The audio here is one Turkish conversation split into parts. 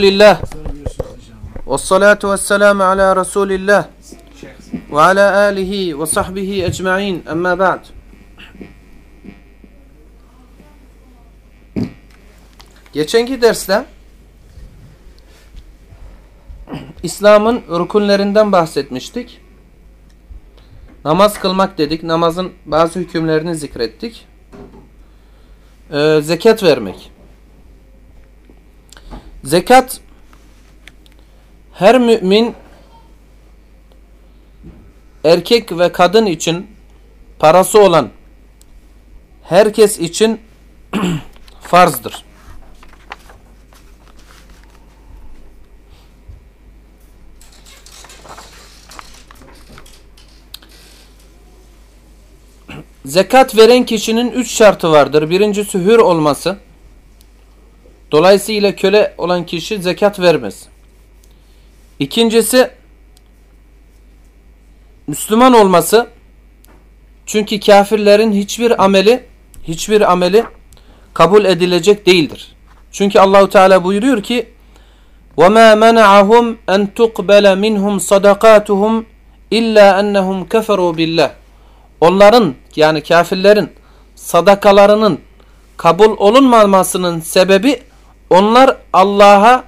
Lillah ve salatu ve selamu ala Resulillah ve ala alihi ve sahbihi ecma'in emma ba'd Geçenki derste İslam'ın rükunlerinden bahsetmiştik. Namaz kılmak dedik. Namazın bazı hükümlerini zikrettik. Ee, zekat vermek. Zekat her mümin erkek ve kadın için parası olan herkes için farzdır. Zekat veren kişinin üç şartı vardır. Birincisi hür olması. Dolayısıyla köle olan kişi zekat vermez. İkincisi Müslüman olması. Çünkü kafirlerin hiçbir ameli hiçbir ameli kabul edilecek değildir. Çünkü Allahu Teala buyuruyor ki: "Ve ma mena'ahum en tuqbala minhum sadaqatuhum illa ennehum keferu billah." Onların yani kafirlerin sadakalarının kabul olunmamasının sebebi onlar Allah'a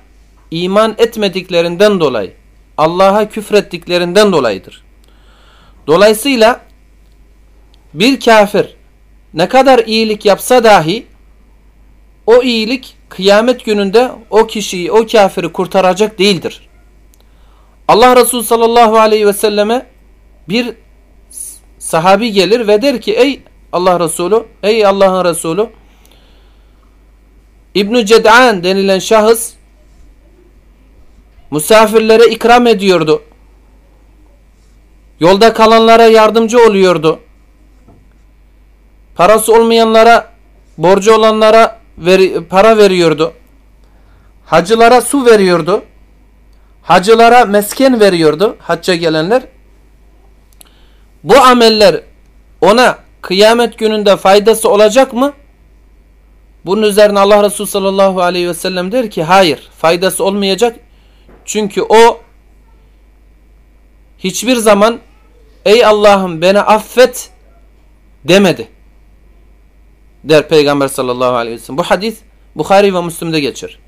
iman etmediklerinden dolayı, Allah'a küfrettiklerinden dolayıdır. Dolayısıyla bir kafir ne kadar iyilik yapsa dahi o iyilik kıyamet gününde o kişiyi, o kafiri kurtaracak değildir. Allah Resulü sallallahu aleyhi ve selleme bir sahabi gelir ve der ki ey Allah Resulü, ey Allah'ın Resulü İbn Ced'an denilen şahıs misafirlere ikram ediyordu. Yolda kalanlara yardımcı oluyordu. Parası olmayanlara, borcu olanlara veri, para veriyordu. Hacılara su veriyordu. Hacılara mesken veriyordu. Hacca gelenler. Bu ameller ona kıyamet gününde faydası olacak mı? Bunun üzerine Allah Resulü sallallahu aleyhi ve sellem der ki hayır faydası olmayacak. Çünkü o hiçbir zaman ey Allah'ım beni affet demedi. Der Peygamber sallallahu aleyhi ve sellem. Bu hadis Bukhari ve Müslim'de geçer.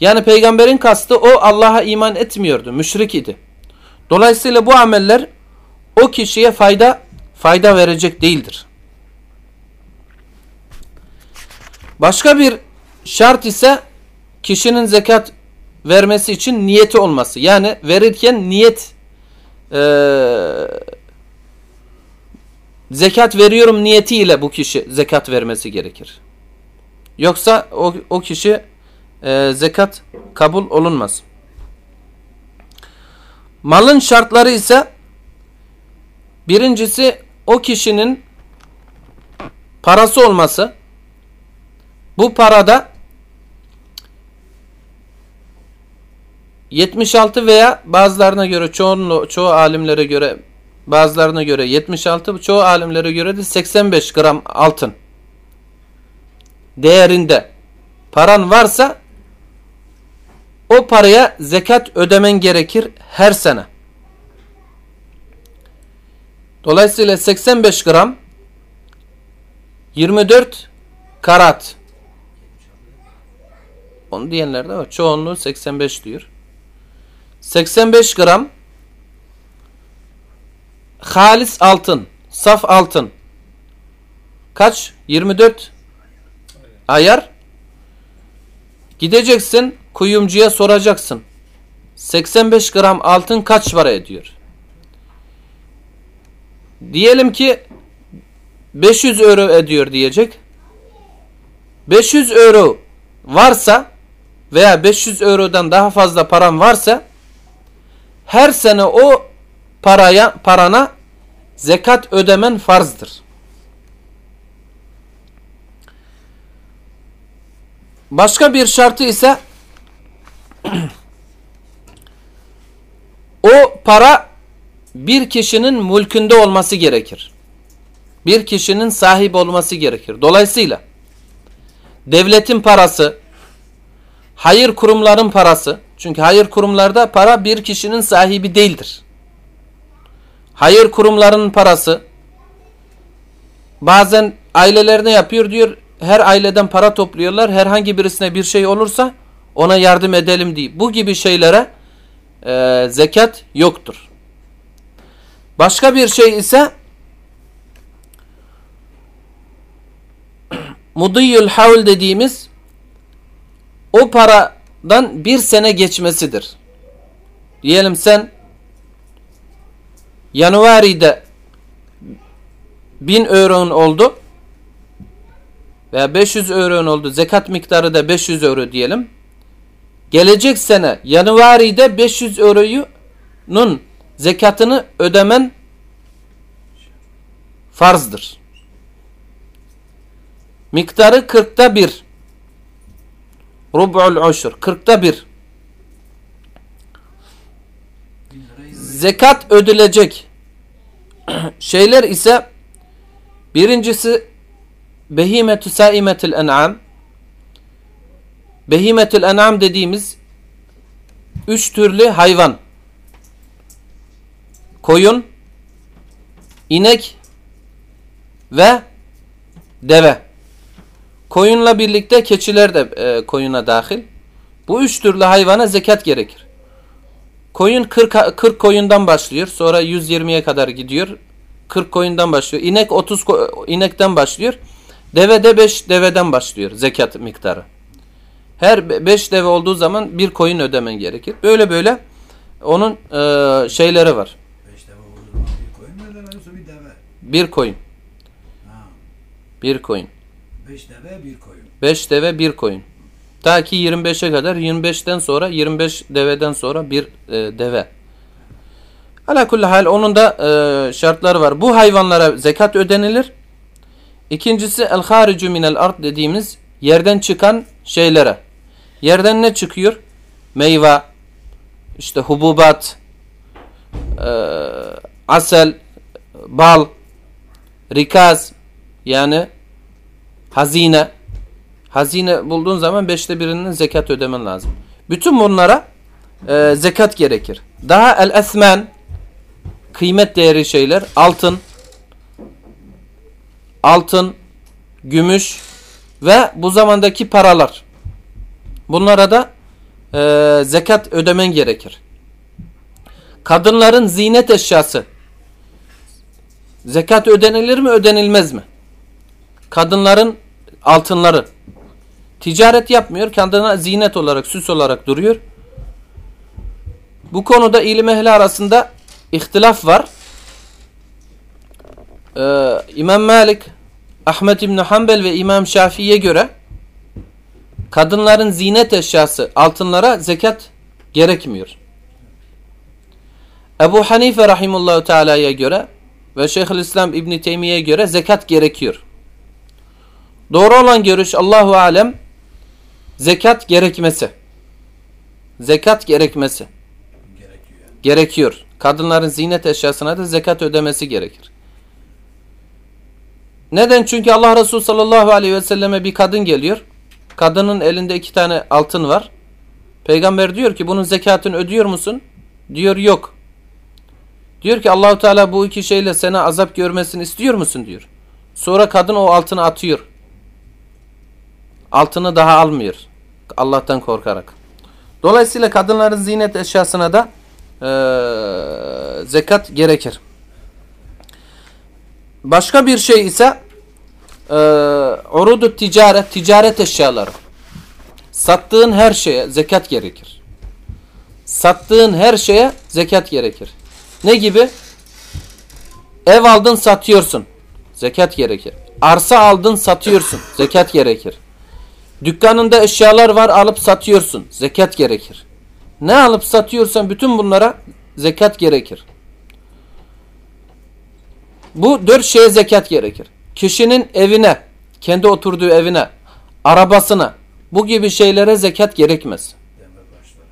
Yani peygamberin kastı o Allah'a iman etmiyordu. Müşrik idi. Dolayısıyla bu ameller o kişiye fayda fayda verecek değildir. Başka bir şart ise kişinin zekat vermesi için niyeti olması. Yani verirken niyet e, zekat veriyorum niyetiyle bu kişi zekat vermesi gerekir. Yoksa o, o kişi e, zekat kabul olunmaz. Malın şartları ise birincisi o kişinin parası olması. Bu parada 76 veya bazılarına göre çoğunlu, çoğu alimlere göre bazılarına göre 76 çoğu alimlere göre de 85 gram altın değerinde paran varsa o paraya zekat ödemen gerekir her sene. Dolayısıyla 85 gram 24 karat onu diyenler de var. Çoğunluğu 85 diyor. 85 gram halis altın, saf altın. Kaç? 24 ayar. Gideceksin kuyumcuya soracaksın. 85 gram altın kaç para ediyor? Diyelim ki 500 euro ediyor diyecek. 500 euro varsa veya 500 eurodan daha fazla param varsa her sene o paraya parana zekat ödemen farzdır. Başka bir şartı ise o para bir kişinin mülkünde olması gerekir. Bir kişinin sahip olması gerekir. Dolayısıyla devletin parası, hayır kurumların parası. Çünkü hayır kurumlarda para bir kişinin sahibi değildir. Hayır kurumların parası bazen ailelerine yapıyor diyor her aileden para topluyorlar. Herhangi birisine bir şey olursa ona yardım edelim diye. Bu gibi şeylere e, zekat yoktur. Başka bir şey ise mudiyyül havl dediğimiz o paradan bir sene geçmesidir. Diyelim sen Januari'de 1000 euron oldu veya 500 euron oldu. Zekat miktarı da 500 euro diyelim. Gelecek sene Januari'de 500 euro'nun zekatını ödemen farzdır. Miktarı 40'ta 1. Rub'ul uşur. 40'ta 1. Zekat ödülecek şeyler ise birincisi behimetü saimetil en'am behimetül en'am dediğimiz üç türlü hayvan koyun inek ve deve koyunla birlikte keçiler de e, koyuna dahil bu üç türlü hayvana zekat gerekir koyun 40, 40 koyundan başlıyor sonra 120'ye kadar gidiyor 40 koyundan başlıyor inek 30 inekten başlıyor deve de 5 deveden başlıyor zekat miktarı her 5 deve olduğu zaman bir koyun ödemen gerekir. Böyle böyle onun e, şeyleri var. 5 deve olduğu zaman bir koyun mu yoksa bir deve? Bir koyun. Ha. Bir koyun. 5 deve bir koyun. 5 deve bir koyun. Ta ki 25'e kadar 25'ten sonra 25 deveden sonra bir e, deve. Ala kulli hal onun da e, şartları var. Bu hayvanlara zekat ödenilir. İkincisi el haricu minel ard dediğimiz yerden çıkan şeylere. Yerden ne çıkıyor? Meyve, işte hububat, e, asel, bal, rikaz yani hazine. Hazine bulduğun zaman beşte birinin zekat ödemen lazım. Bütün bunlara e, zekat gerekir. Daha el-esmen kıymet değeri şeyler altın, altın, gümüş ve bu zamandaki paralar. Bunlara da e, zekat ödemen gerekir. Kadınların zinet eşyası. Zekat ödenilir mi ödenilmez mi? Kadınların altınları. Ticaret yapmıyor. Kendine zinet olarak, süs olarak duruyor. Bu konuda ilim ehli arasında ihtilaf var. Ee, İmam Malik, Ahmet İbni Hanbel ve İmam Şafii'ye göre kadınların zinet eşyası altınlara zekat gerekmiyor. Ebu Hanife rahimullahu teala'ya göre ve Şeyhülislam İbn Teymiye'ye göre zekat gerekiyor. Doğru olan görüş Allahu alem zekat gerekmesi. Zekat gerekmesi. Gerekiyor. Gerekiyor. Kadınların zinet eşyasına da zekat ödemesi gerekir. Neden? Çünkü Allah Resulü sallallahu aleyhi ve selleme bir kadın geliyor. Kadının elinde iki tane altın var. Peygamber diyor ki bunun zekatını ödüyor musun? Diyor yok. Diyor ki Allahu Teala bu iki şeyle sana azap görmesini istiyor musun diyor. Sonra kadın o altını atıyor. Altını daha almıyor. Allah'tan korkarak. Dolayısıyla kadınların zinet eşyasına da e, zekat gerekir. Başka bir şey ise e, urudu ticaret, ticaret eşyaları. Sattığın her şeye zekat gerekir. Sattığın her şeye zekat gerekir. Ne gibi? Ev aldın satıyorsun. Zekat gerekir. Arsa aldın satıyorsun. Zekat gerekir. Dükkanında eşyalar var alıp satıyorsun. Zekat gerekir. Ne alıp satıyorsan bütün bunlara zekat gerekir. Bu dört şeye zekat gerekir. Kişinin evine, kendi oturduğu evine, arabasına, bu gibi şeylere zekat gerekmez.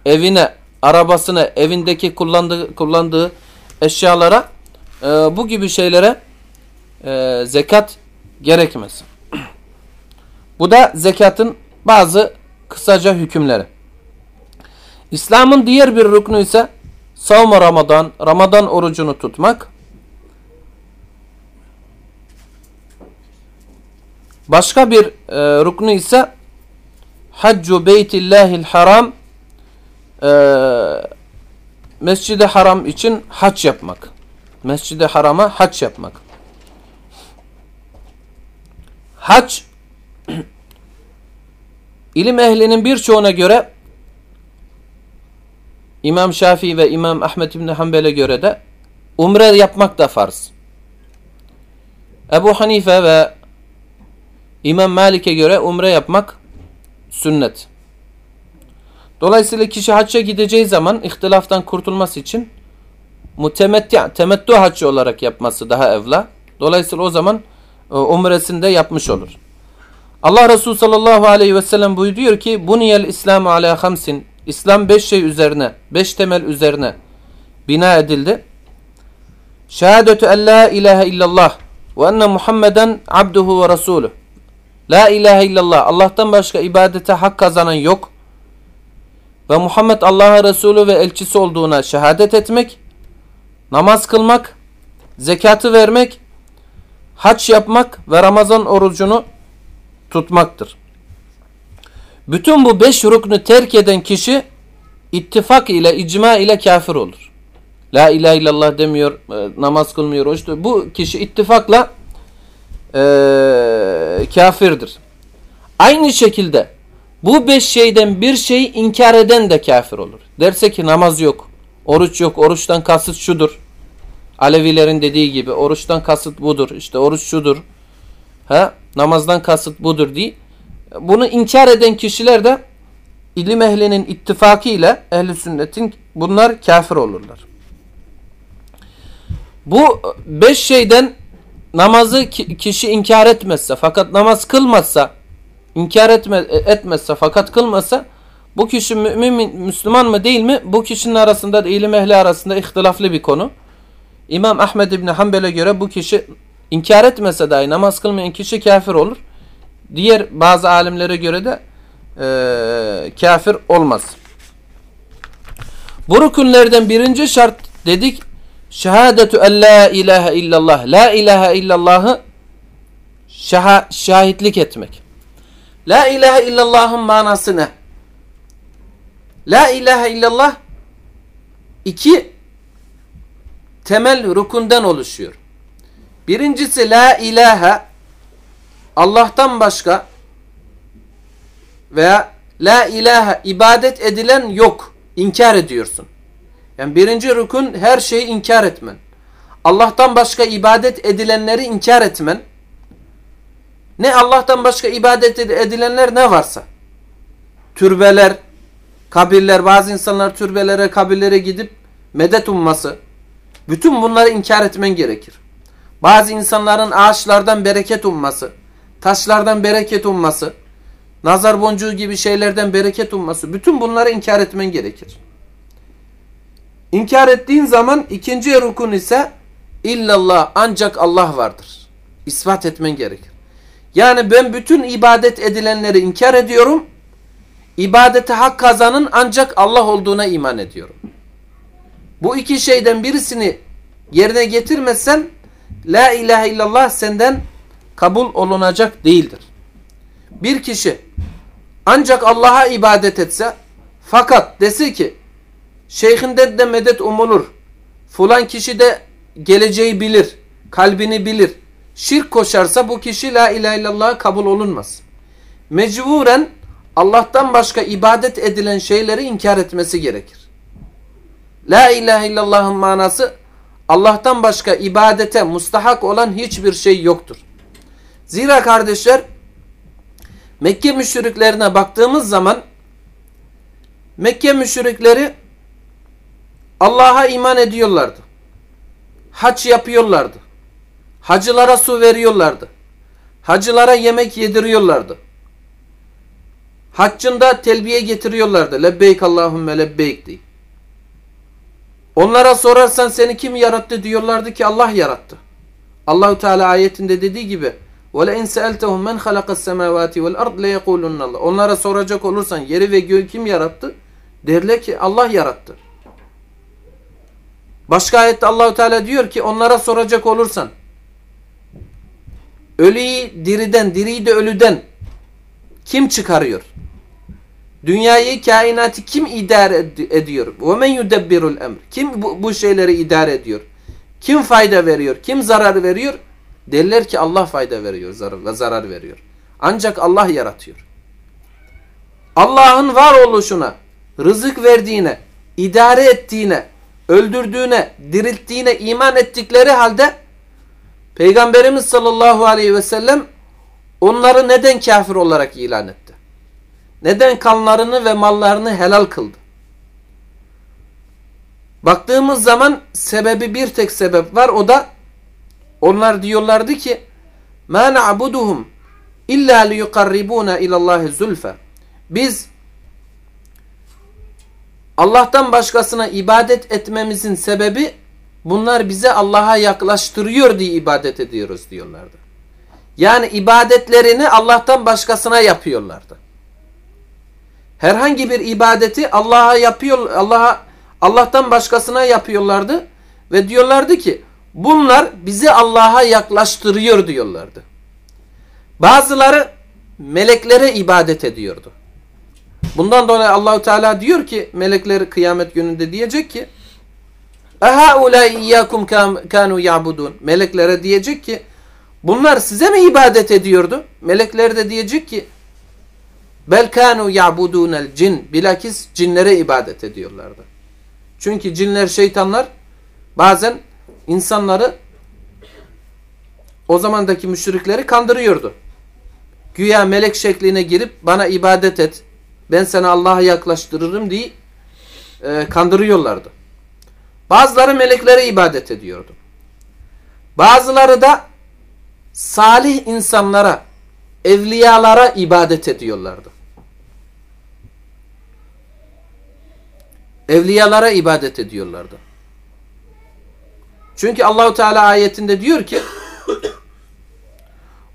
Evine, arabasına, evindeki kullandığı, kullandığı eşyalara, e, bu gibi şeylere e, zekat gerekmez. Bu da zekatın bazı kısaca hükümleri. İslam'ın diğer bir rüknü ise savma Ramazan, Ramazan orucunu tutmak. Başka bir e, rüknü ise Haccu Beytillahil Haram e, Mescid-i Haram için hac yapmak. Mescid-i Haram'a hac yapmak. Hac ilim ehlinin birçoğuna göre İmam Şafii ve İmam Ahmet İbni Hanbel'e göre de umre yapmak da farz. Ebu Hanife ve İmam Malik'e göre umre yapmak sünnet. Dolayısıyla kişi hacca gideceği zaman ihtilaftan kurtulması için mutemetti, temettü haccı olarak yapması daha evla. Dolayısıyla o zaman e, umresini de yapmış olur. Allah Resulü sallallahu aleyhi ve sellem buyuruyor ki Buniyel İslamu ala hamsin İslam beş şey üzerine, beş temel üzerine bina edildi. Şehadetü en la ilahe illallah ve enne Muhammeden abduhu ve resuluh. La ilahe illallah. Allah'tan başka ibadete hak kazanan yok. Ve Muhammed Allah'a Resulü ve elçisi olduğuna şehadet etmek, namaz kılmak, zekatı vermek, haç yapmak ve Ramazan orucunu tutmaktır. Bütün bu beş rüknü terk eden kişi ittifak ile, icma ile kafir olur. La ilahe illallah demiyor, e, namaz kılmıyor, oruç Bu kişi ittifakla e, kafirdir. Aynı şekilde bu beş şeyden bir şeyi inkar eden de kafir olur. Derse ki namaz yok, oruç yok, oruçtan kasıt şudur. Alevilerin dediği gibi oruçtan kasıt budur, işte oruç şudur. Ha? Namazdan kasıt budur diye. Bunu inkar eden kişiler de ilim ehlinin ittifakıyla ehli sünnetin bunlar kafir olurlar. Bu beş şeyden namazı kişi inkar etmezse fakat namaz kılmazsa inkar etme, etmezse fakat kılmazsa bu kişi mümin Müslüman mı değil mi? Bu kişinin arasında da ilim ehli arasında ihtilaflı bir konu. İmam Ahmed İbni Hanbel'e göre bu kişi inkar etmese dahi namaz kılmayan kişi kafir olur. Diğer bazı alimlere göre de e, kafir olmaz. Bu rükunlerden birinci şart dedik şehadetü en la ilahe illallah. La ilahe illallahı şah şahitlik etmek. La ilahe illallah'ın manası ne? La ilahe illallah iki temel rukundan oluşuyor. Birincisi la ilahe Allah'tan başka veya la ilahe ibadet edilen yok. İnkar ediyorsun. Yani birinci rukun her şeyi inkar etmen. Allah'tan başka ibadet edilenleri inkar etmen. Ne Allah'tan başka ibadet edilenler ne varsa. Türbeler, kabirler, bazı insanlar türbelere, kabirlere gidip medet umması. Bütün bunları inkar etmen gerekir. Bazı insanların ağaçlardan bereket umması, taşlardan bereket umması, nazar boncuğu gibi şeylerden bereket umması. Bütün bunları inkar etmen gerekir. İnkar ettiğin zaman ikinci rukun ise illallah ancak Allah vardır. İspat etmen gerekir. Yani ben bütün ibadet edilenleri inkar ediyorum. İbadete hak kazanın ancak Allah olduğuna iman ediyorum. Bu iki şeyden birisini yerine getirmezsen La ilahe illallah senden kabul olunacak değildir. Bir kişi ancak Allah'a ibadet etse fakat dese ki şeyhinden de medet umulur. Fulan kişi de geleceği bilir. Kalbini bilir. Şirk koşarsa bu kişi la ilahe illallah kabul olunmaz. Mecburen Allah'tan başka ibadet edilen şeyleri inkar etmesi gerekir. La ilahe illallah'ın manası Allah'tan başka ibadete mustahak olan hiçbir şey yoktur. Zira kardeşler Mekke müşriklerine baktığımız zaman Mekke müşrikleri Allah'a iman ediyorlardı. Hac yapıyorlardı. Hacılara su veriyorlardı. Hacılara yemek yediriyorlardı. Haccında telbiye getiriyorlardı. Lebbeyk Allahümme lebbeyk diye. Onlara sorarsan seni kim yarattı diyorlardı ki Allah yarattı. Allahu Teala ayetinde dediği gibi وَلَاِنْ سَأَلْتَهُمْ مَنْ خَلَقَ السَّمَاوَاتِ وَالْاَرْضِ لَيَقُولُنَّ اللّٰهِ Onlara soracak olursan yeri ve göğü kim yarattı? Derler ki Allah yarattı. Başka ayette Allahu Teala diyor ki onlara soracak olursan ölüyü diriden, diriyi de ölüden kim çıkarıyor? Dünyayı, kainatı kim idare ed- ediyor? وَمَنْ يُدَبِّرُ الْاَمْرِ Kim bu, bu şeyleri idare ediyor? Kim fayda veriyor? Kim zarar veriyor? Derler ki Allah fayda veriyor zarar, ve zarar veriyor. Ancak Allah yaratıyor. Allah'ın var oluşuna, rızık verdiğine, idare ettiğine, öldürdüğüne, dirilttiğine iman ettikleri halde Peygamberimiz sallallahu aleyhi ve sellem onları neden kafir olarak ilan etti? Neden kanlarını ve mallarını helal kıldı? Baktığımız zaman sebebi bir tek sebep var o da onlar diyorlardı ki مَا نَعْبُدُهُمْ اِلَّا لِيُقَرِّبُونَ اِلَى اللّٰهِ زُلْفَ Biz Allah'tan başkasına ibadet etmemizin sebebi bunlar bize Allah'a yaklaştırıyor diye ibadet ediyoruz diyorlardı. Yani ibadetlerini Allah'tan başkasına yapıyorlardı. Herhangi bir ibadeti Allah'a yapıyor Allah'a Allah'tan başkasına yapıyorlardı ve diyorlardı ki bunlar bizi Allah'a yaklaştırıyor diyorlardı. Bazıları meleklere ibadet ediyordu. Bundan dolayı Allahu Teala diyor ki melekleri kıyamet gününde diyecek ki Ehaulâ iyyâkum kânû ya'budûn Meleklere diyecek ki bunlar size mi ibadet ediyordu? Melekler de diyecek ki bel kânû ya'budûnel cin bilakis cinlere ibadet ediyorlardı. Çünkü cinler şeytanlar bazen insanları o zamandaki müşrikleri kandırıyordu. Güya melek şekline girip bana ibadet et ben seni Allah'a yaklaştırırım diye e, kandırıyorlardı. Bazıları meleklere ibadet ediyordu. Bazıları da salih insanlara, evliyalara ibadet ediyorlardı. Evliyalara ibadet ediyorlardı. Çünkü Allahu Teala ayetinde diyor ki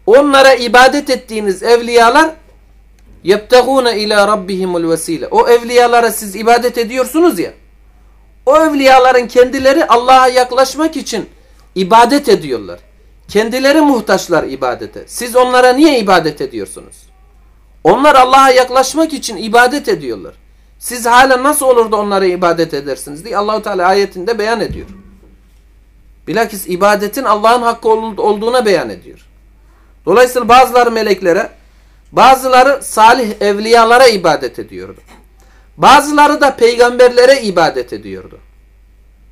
onlara ibadet ettiğiniz evliyalar yebtegûne ila rabbihimul vesile. O evliyalara siz ibadet ediyorsunuz ya. O evliyaların kendileri Allah'a yaklaşmak için ibadet ediyorlar. Kendileri muhtaçlar ibadete. Siz onlara niye ibadet ediyorsunuz? Onlar Allah'a yaklaşmak için ibadet ediyorlar. Siz hala nasıl olur da onlara ibadet edersiniz diye Allahu Teala ayetinde beyan ediyor. Bilakis ibadetin Allah'ın hakkı olduğuna beyan ediyor. Dolayısıyla bazıları meleklere, bazıları salih evliyalara ibadet ediyordu. Bazıları da peygamberlere ibadet ediyordu.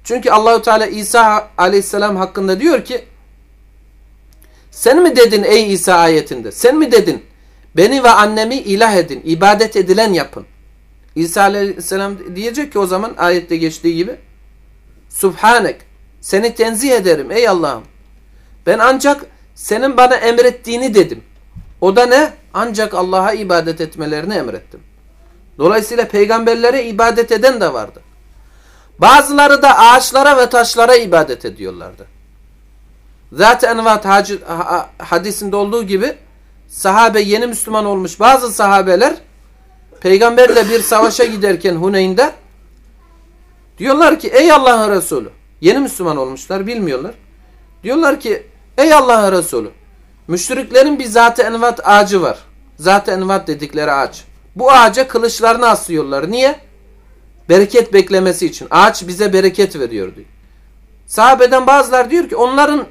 Çünkü Allahu Teala İsa aleyhisselam hakkında diyor ki sen mi dedin ey İsa ayetinde sen mi dedin beni ve annemi ilah edin ibadet edilen yapın. İsa aleyhisselam diyecek ki o zaman ayette geçtiği gibi Subhanek seni tenzih ederim ey Allah'ım. Ben ancak senin bana emrettiğini dedim. O da ne? Ancak Allah'a ibadet etmelerini emrettim. Dolayısıyla peygamberlere ibadet eden de vardı. Bazıları da ağaçlara ve taşlara ibadet ediyorlardı. Zat-ı Envat hadisinde olduğu gibi sahabe yeni Müslüman olmuş bazı sahabeler peygamberle bir savaşa giderken Huneyn'de diyorlar ki ey Allah'ın Resulü yeni Müslüman olmuşlar bilmiyorlar. Diyorlar ki ey Allah'ın Resulü müşriklerin bir Zat-ı Envat ağacı var. Zat-ı Envat dedikleri ağaç. Bu ağaca kılıçlarını asıyorlar. Niye? Bereket beklemesi için. Ağaç bize bereket veriyor diyor. Sahabeden bazılar diyor ki onların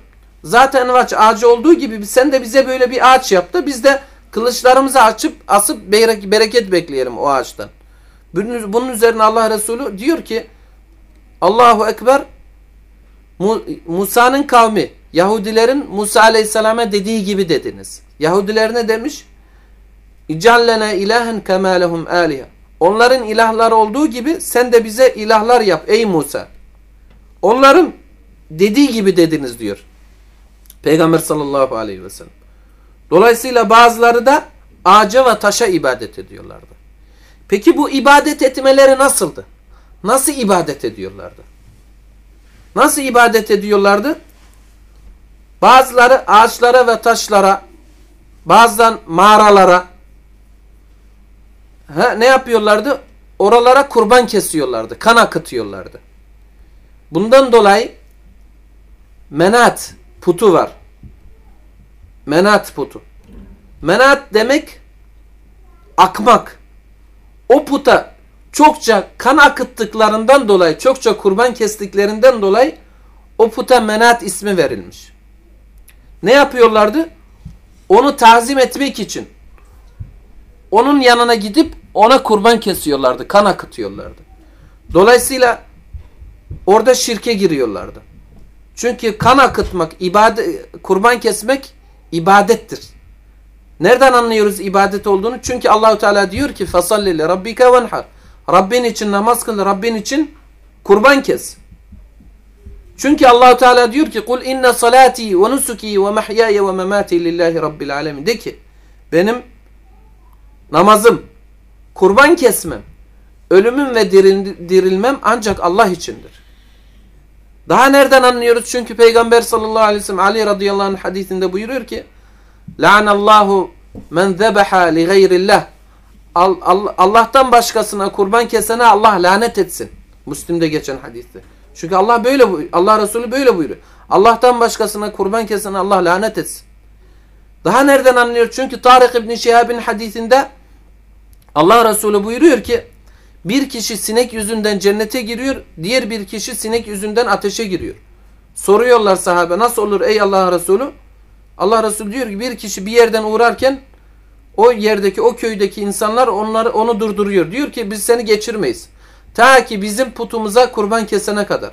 zaten ağaç ağacı olduğu gibi sen de bize böyle bir ağaç yaptı. Biz de kılıçlarımızı açıp asıp bereket bekleyelim o ağaçtan. Bunun üzerine Allah Resulü diyor ki Allahu Ekber Musa'nın kavmi Yahudilerin Musa Aleyhisselam'a dediği gibi dediniz. Yahudiler ne demiş? İcallena ilahen kema lehum aliha. Onların ilahları olduğu gibi sen de bize ilahlar yap ey Musa. Onların dediği gibi dediniz diyor. Peygamber sallallahu aleyhi ve sellem. Dolayısıyla bazıları da ağaca ve taşa ibadet ediyorlardı. Peki bu ibadet etmeleri nasıldı? Nasıl ibadet ediyorlardı? Nasıl ibadet ediyorlardı? Bazıları ağaçlara ve taşlara, bazen mağaralara, Ha, ne yapıyorlardı? oralara kurban kesiyorlardı. Kan akıtıyorlardı. Bundan dolayı menat putu var. Menat putu. Menat demek akmak. O puta çokça kan akıttıklarından dolayı, çokça kurban kestiklerinden dolayı o puta menat ismi verilmiş. Ne yapıyorlardı? Onu tazim etmek için onun yanına gidip ona kurban kesiyorlardı, kan akıtıyorlardı. Dolayısıyla orada şirke giriyorlardı. Çünkü kan akıtmak, ibadet, kurban kesmek ibadettir. Nereden anlıyoruz ibadet olduğunu? Çünkü Allahu Teala diyor ki fasalli li rabbike venhar. Rabbin için namaz kıl, Rabbin için kurban kes. Çünkü Allahu Teala diyor ki kul inne salati ve nusuki ve mahyaya ve memati lillahi rabbil alamin. De ki benim namazım, kurban kesmem, ölümüm ve dirilmem ancak Allah içindir. Daha nereden anlıyoruz? Çünkü Peygamber sallallahu aleyhi ve sellem Ali radıyallahu anh hadisinde buyuruyor ki La'anallahu men zebeha li gayrillah Allah'tan başkasına kurban kesene Allah lanet etsin. Müslim'de geçen hadiste. Çünkü Allah böyle Allah Resulü böyle buyuruyor. Allah'tan başkasına kurban kesene Allah lanet etsin. Daha nereden anlıyor? Çünkü Tarık İbni Şihab'in hadisinde Allah Resulü buyuruyor ki bir kişi sinek yüzünden cennete giriyor, diğer bir kişi sinek yüzünden ateşe giriyor. Soruyorlar sahabe nasıl olur ey Allah Resulü? Allah Resulü diyor ki bir kişi bir yerden uğrarken o yerdeki o köydeki insanlar onları onu durduruyor. Diyor ki biz seni geçirmeyiz. Ta ki bizim putumuza kurban kesene kadar.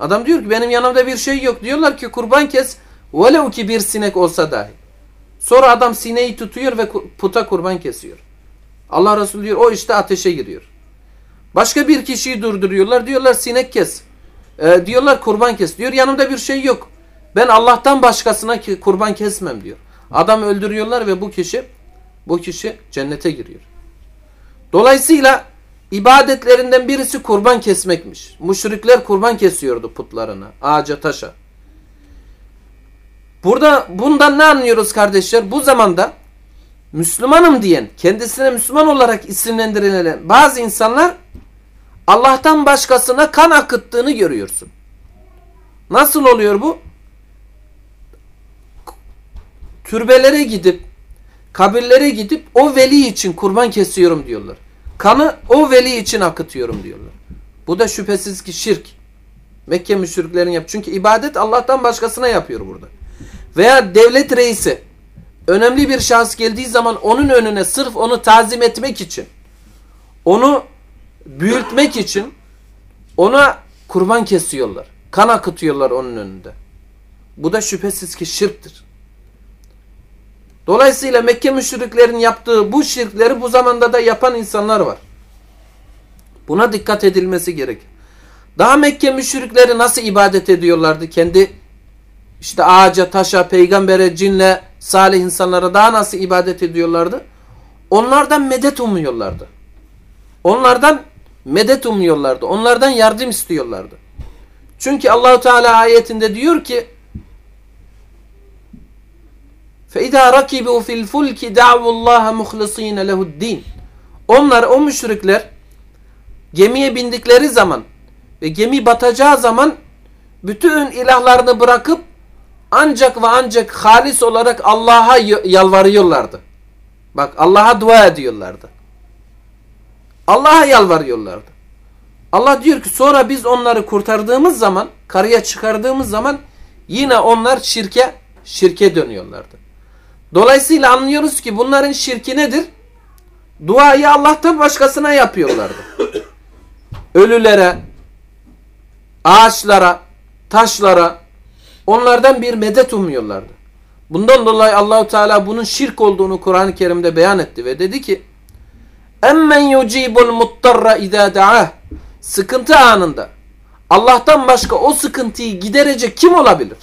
Adam diyor ki benim yanımda bir şey yok. Diyorlar ki kurban kes velev ki bir sinek olsa dahi. Sonra adam sineği tutuyor ve puta kurban kesiyor. Allah Resulü diyor o işte ateşe giriyor. Başka bir kişiyi durduruyorlar. Diyorlar sinek kes. Ee, diyorlar kurban kes. Diyor yanımda bir şey yok. Ben Allah'tan başkasına ki kurban kesmem diyor. Adam öldürüyorlar ve bu kişi bu kişi cennete giriyor. Dolayısıyla ibadetlerinden birisi kurban kesmekmiş. Müşrikler kurban kesiyordu putlarına, ağaca, taşa. Burada bundan ne anlıyoruz kardeşler? Bu zamanda Müslümanım diyen, kendisine Müslüman olarak isimlendirilen bazı insanlar Allah'tan başkasına kan akıttığını görüyorsun. Nasıl oluyor bu? Türbelere gidip, kabirlere gidip o veli için kurban kesiyorum diyorlar. Kanı o veli için akıtıyorum diyorlar. Bu da şüphesiz ki şirk. Mekke müşriklerin yap. Çünkü ibadet Allah'tan başkasına yapıyor burada. Veya devlet reisi önemli bir şans geldiği zaman onun önüne sırf onu tazim etmek için onu büyütmek için ona kurban kesiyorlar. Kan akıtıyorlar onun önünde. Bu da şüphesiz ki şirktir. Dolayısıyla Mekke müşriklerin yaptığı bu şirkleri bu zamanda da yapan insanlar var. Buna dikkat edilmesi gerek. Daha Mekke müşrikleri nasıl ibadet ediyorlardı? Kendi işte ağaca, taşa, peygambere, cinle, salih insanlara daha nasıl ibadet ediyorlardı? Onlardan medet umuyorlardı. Onlardan medet umuyorlardı. Onlardan yardım istiyorlardı. Çünkü Allahu Teala ayetinde diyor ki فَاِذَا رَكِبُوا فِي الْفُلْكِ دَعْوُ اللّٰهَ مُخْلِص۪ينَ لَهُ الدِّينَ Onlar, o müşrikler gemiye bindikleri zaman ve gemi batacağı zaman bütün ilahlarını bırakıp ancak ve ancak halis olarak Allah'a yalvarıyorlardı. Bak Allah'a dua ediyorlardı. Allah'a yalvarıyorlardı. Allah diyor ki sonra biz onları kurtardığımız zaman, karaya çıkardığımız zaman yine onlar şirke şirke dönüyorlardı. Dolayısıyla anlıyoruz ki bunların şirki nedir? Duayı Allah'tan başkasına yapıyorlardı. Ölülere, ağaçlara, taşlara onlardan bir medet umuyorlardı. Bundan dolayı Allahu Teala bunun şirk olduğunu Kur'an-ı Kerim'de beyan etti ve dedi ki Emmen yucibul muttarra izâ da'ah. Sıkıntı anında Allah'tan başka o sıkıntıyı giderecek kim olabilir?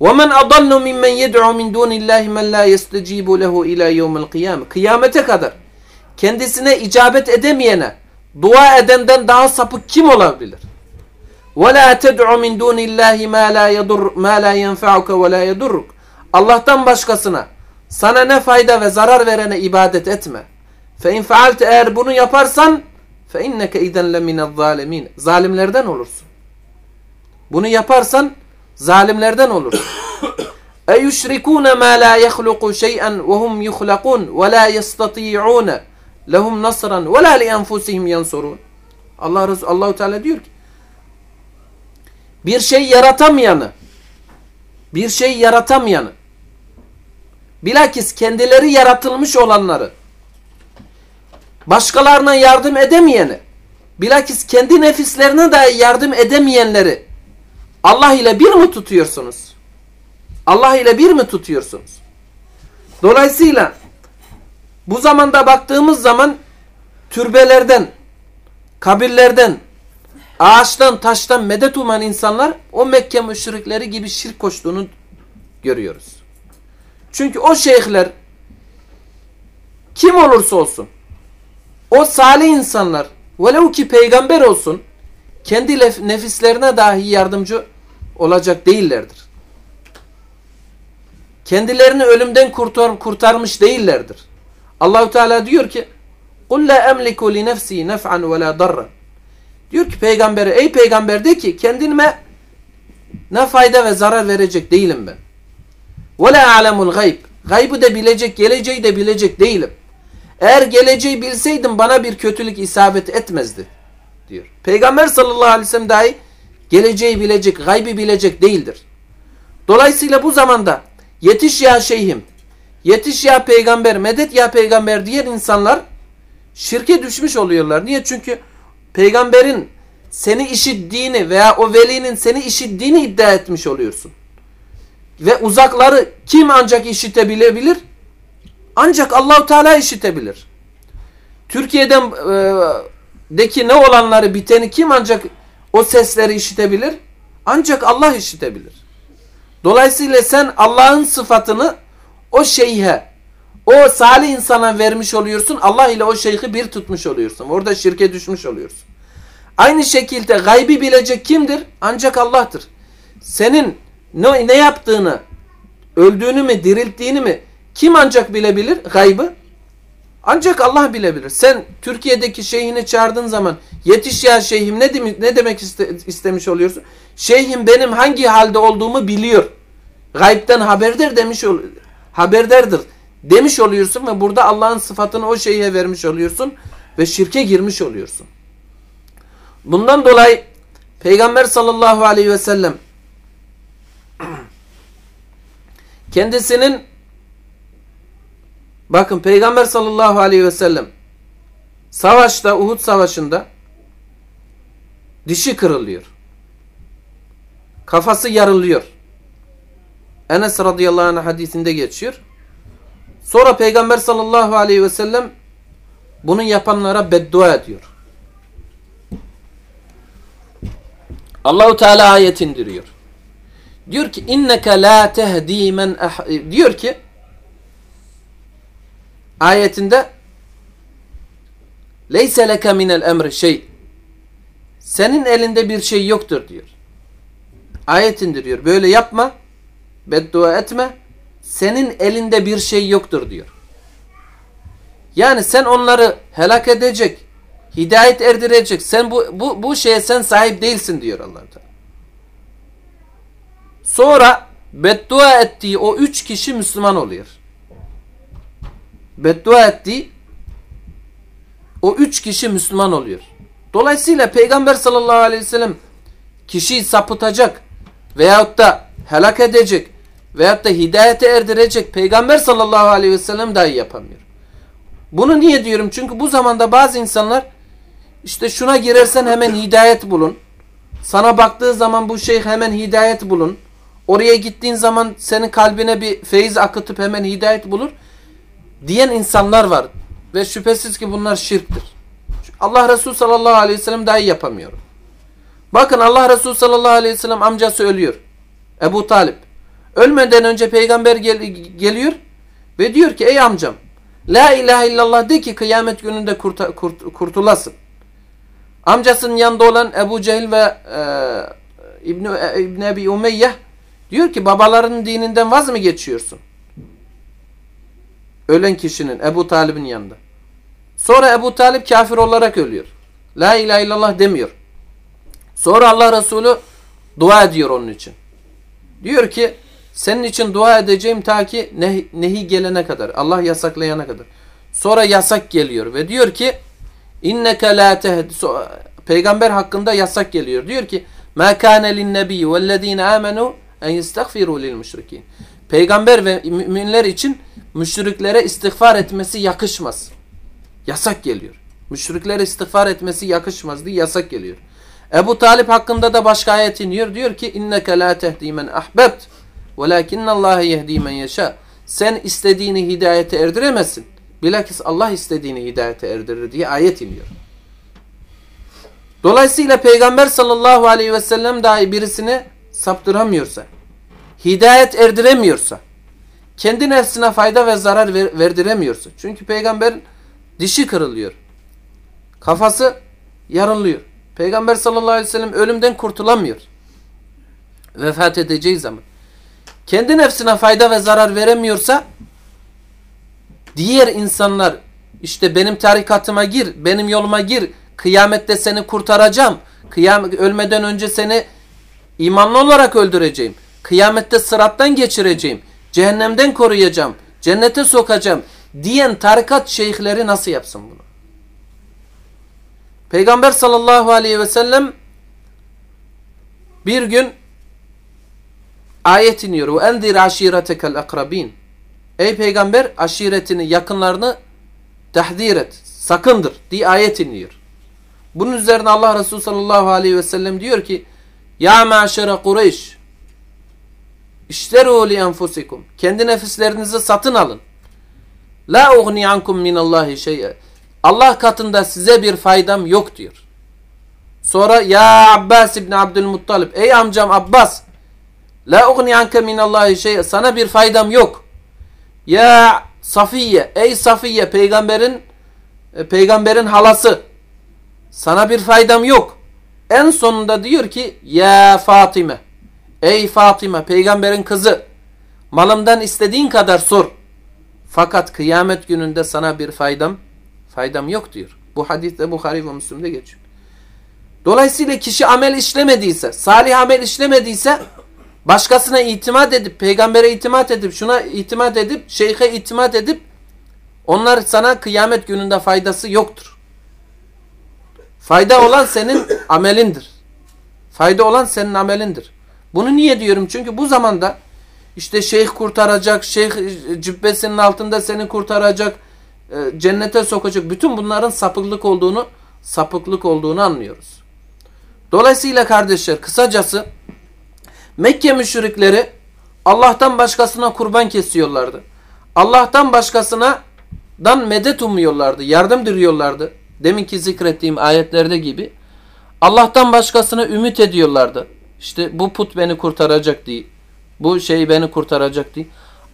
وَمَنْ أَضَلُّ مِمَّنْ يَدْعُ مِنْ دُونِ اللّٰهِ مَنْ لَا يَسْتَجِيبُ لَهُ اِلَى يَوْمِ الْقِيَامِ Kıyamete kadar kendisine icabet edemeyene dua edenden daha sapık kim olabilir? وَلَا تَدْعُ مِنْ دُونِ اللّٰهِ مَا لَا, يضر, مَا لَا يَنْفَعُكَ وَلَا يَدُرُّكَ Allah'tan başkasına sana ne fayda ve zarar verene ibadet etme. Fe in faalte eğer bunu yaparsan فَاِنَّكَ اِذَنْ لَمِنَ الظَّالِمِينَ Zalimlerden olursun. Bunu yaparsan zalimlerden olursun. اَيُشْرِكُونَ مَا لَا يَخْلُقُ شَيْئًا وَهُمْ يُخْلَقُونَ وَلَا يَسْتَطِيعُونَ لَهُمْ نَصْرًا وَلَا لِأَنْفُسِهِمْ يَنْصُرُونَ Allah Resulü Allahu Teala diyor ki bir şey yaratamayanı bir şey yaratamayanı bilakis kendileri yaratılmış olanları başkalarına yardım edemeyeni bilakis kendi nefislerine dahi yardım edemeyenleri Allah ile bir mi tutuyorsunuz? Allah ile bir mi tutuyorsunuz? Dolayısıyla bu zamanda baktığımız zaman türbelerden, kabirlerden, ağaçtan, taştan medet uman insanlar o Mekke müşrikleri gibi şirk koştuğunu görüyoruz. Çünkü o şeyhler kim olursa olsun o salih insanlar velev ki peygamber olsun kendi nefislerine dahi yardımcı olacak değillerdir. Kendilerini ölümden kurtar, kurtarmış değillerdir. Allahu Teala diyor ki: "Kul la emliku li nefsi nef'an ve la darra." Diyor ki peygambere ey peygamber de ki kendime ne fayda ve zarar verecek değilim ben. La alemul gayb. Gaybı da bilecek, geleceği de bilecek değilim. Eğer geleceği bilseydim bana bir kötülük isabet etmezdi diyor. Peygamber sallallahu aleyhi ve sellem dahi geleceği bilecek, gaybı bilecek değildir. Dolayısıyla bu zamanda yetiş ya şeyhim, yetiş ya peygamber, medet ya peygamber diyen insanlar şirke düşmüş oluyorlar. Niye? Çünkü peygamberin seni işittiğini veya o velinin seni işittiğini iddia etmiş oluyorsun. Ve uzakları kim ancak işitebilebilir? Ancak Allahu Teala işitebilir. Türkiye'den e, deki ne olanları biteni kim ancak o sesleri işitebilir? Ancak Allah işitebilir. Dolayısıyla sen Allah'ın sıfatını o şeyhe, o salih insana vermiş oluyorsun. Allah ile o şeyhi bir tutmuş oluyorsun. Orada şirke düşmüş oluyorsun. Aynı şekilde gaybi bilecek kimdir? Ancak Allah'tır. Senin ne, ne yaptığını, öldüğünü mü, dirilttiğini mi kim ancak bilebilir gaybı? Ancak Allah bilebilir. Sen Türkiye'deki şeyhini çağırdığın zaman yetiş ya şeyhim ne, demek, ne demek iste, istemiş oluyorsun? Şeyhim benim hangi halde olduğumu biliyor. Gaybden haberdir demiş ol, haberdardır demiş oluyorsun ve burada Allah'ın sıfatını o şeyhe vermiş oluyorsun ve şirke girmiş oluyorsun. Bundan dolayı Peygamber sallallahu aleyhi ve sellem kendisinin bakın Peygamber sallallahu aleyhi ve sellem savaşta Uhud savaşında dişi kırılıyor. Kafası yarılıyor. Enes radıyallahu anh hadisinde geçiyor. Sonra Peygamber sallallahu aleyhi ve sellem bunu yapanlara beddua ediyor. Allahu Teala ayet indiriyor. Diyor ki inneke la tehdi men diyor ki ayetinde leyse leke minel emri şey senin elinde bir şey yoktur diyor. Ayet indiriyor. Böyle yapma. Beddua etme. Senin elinde bir şey yoktur diyor. Yani sen onları helak edecek, hidayet erdirecek. Sen bu bu bu şeye sen sahip değilsin diyor Allah Teala. Sonra beddua ettiği o üç kişi Müslüman oluyor. Beddua ettiği o üç kişi Müslüman oluyor. Dolayısıyla Peygamber sallallahu aleyhi ve sellem kişiyi sapıtacak veyahut da helak edecek veyahut da hidayete erdirecek Peygamber sallallahu aleyhi ve sellem dahi yapamıyor. Bunu niye diyorum? Çünkü bu zamanda bazı insanlar işte şuna girersen hemen hidayet bulun. Sana baktığı zaman bu şeyh hemen hidayet bulun. Oraya gittiğin zaman senin kalbine bir feyiz akıtıp hemen hidayet bulur. Diyen insanlar var. Ve şüphesiz ki bunlar şirktir. Allah Resulü sallallahu aleyhi ve sellem dahi yapamıyor. Bakın Allah Resulü sallallahu aleyhi ve sellem amcası ölüyor. Ebu Talip. Ölmeden önce peygamber gel geliyor ve diyor ki ey amcam La ilahe illallah de ki kıyamet gününde kurta, kurt, kurtulasın. Amcasının yanında olan Ebu Cehil ve e, İbni, e, İbni Ebi Umeyye diyor ki babaların dininden vaz mı geçiyorsun? Ölen kişinin Ebu Talib'in yanında. Sonra Ebu Talib kafir olarak ölüyor. La ilahe illallah demiyor. Sonra Allah Resulü dua ediyor onun için. Diyor ki senin için dua edeceğim ta ki nehi, nehi gelene kadar. Allah yasaklayana kadar. Sonra yasak geliyor ve diyor ki inneke la tehdi peygamber hakkında yasak geliyor. Diyor ki ma kana lin nebi vellezina amenu en yestagfiru lil müşrikin. Peygamber ve müminler için müşriklere istiğfar etmesi yakışmaz. Yasak geliyor. Müşriklere istiğfar etmesi yakışmaz diye yasak geliyor. Ebu Talip hakkında da başka ayet iniyor. Diyor ki inneke la tehdi men ahbebt velakinnallaha yehdi men yeşâ. Sen istediğini hidayete erdiremezsin. Bilakis Allah istediğini hidayete erdirir diye ayet iniyor. Dolayısıyla Peygamber sallallahu aleyhi ve sellem dahi birisini saptıramıyorsa, hidayet erdiremiyorsa, kendi nefsine fayda ve zarar ver, verdiremiyorsa. Çünkü peygamber dişi kırılıyor. Kafası yarılıyor. Peygamber sallallahu aleyhi ve sellem ölümden kurtulamıyor. Vefat edeceği zaman. Kendi nefsine fayda ve zarar veremiyorsa diğer insanlar işte benim tarikatıma gir, benim yoluma gir, kıyamette seni kurtaracağım, kıyam ölmeden önce seni imanlı olarak öldüreceğim, kıyamette sırattan geçireceğim, cehennemden koruyacağım, cennete sokacağım diyen tarikat şeyhleri nasıl yapsın bunu? Peygamber sallallahu aleyhi ve sellem bir gün ayet iniyor. Endir aşiretekel akrabin. Ey peygamber aşiretini, yakınlarını tahdir et. Sakındır diye ayet iniyor. Bunun üzerine Allah Resulü sallallahu aleyhi ve sellem diyor ki Ya maşere Kureyş İşteru li enfusikum. Kendi nefislerinizi satın alın. La ugni ankum minallahi şey'e. Allah katında size bir faydam yok diyor. Sonra ya Abbas ibn Abdülmuttalib ey amcam Abbas la ugni anke minallahi şey'e. Sana bir faydam yok. Ya Safiye ey Safiye peygamberin e, peygamberin halası sana bir faydam yok. En sonunda diyor ki ya Fatime ey Fatime peygamberin kızı malımdan istediğin kadar sor. Fakat kıyamet gününde sana bir faydam faydam yok diyor. Bu hadiste Bukhari ve Müslim'de geçiyor. Dolayısıyla kişi amel işlemediyse, salih amel işlemediyse başkasına itimat edip, peygambere itimat edip, şuna itimat edip, şeyhe itimat edip onlar sana kıyamet gününde faydası yoktur. Fayda olan senin amelindir. Fayda olan senin amelindir. Bunu niye diyorum? Çünkü bu zamanda işte şeyh kurtaracak, şeyh cübbesinin altında seni kurtaracak, e, cennete sokacak. Bütün bunların sapıklık olduğunu, sapıklık olduğunu anlıyoruz. Dolayısıyla kardeşler kısacası Mekke müşrikleri Allah'tan başkasına kurban kesiyorlardı. Allah'tan başkasına dan medet umuyorlardı, yardım diliyorlardı. Deminki zikrettiğim ayetlerde gibi. Allah'tan başkasına ümit ediyorlardı. İşte bu put beni kurtaracak diye. Bu şey beni kurtaracak diye.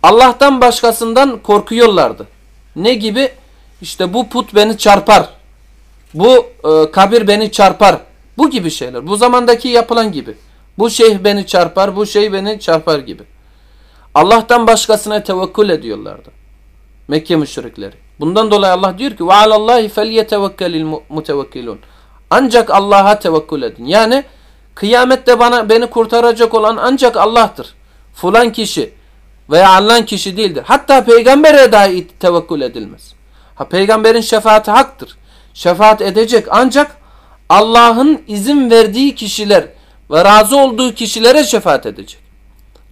Allah'tan başkasından korkuyorlardı. Ne gibi? İşte bu put beni çarpar. Bu e, kabir beni çarpar. Bu gibi şeyler. Bu zamandaki yapılan gibi. Bu şeyh beni çarpar, bu şey beni çarpar gibi. Allah'tan başkasına tevekkül ediyorlardı. Mekke müşrikleri. Bundan dolayı Allah diyor ki ve alallahi felyetevekkelil mutevekkilun. Ancak Allah'a tevekkül edin. Yani kıyamette bana beni kurtaracak olan ancak Allah'tır. Fulan kişi veya Allah'ın kişi değildir. Hatta peygambere dahi tevekkül edilmez. Ha peygamberin şefaati haktır. Şefaat edecek ancak Allah'ın izin verdiği kişiler ve razı olduğu kişilere şefaat edecek.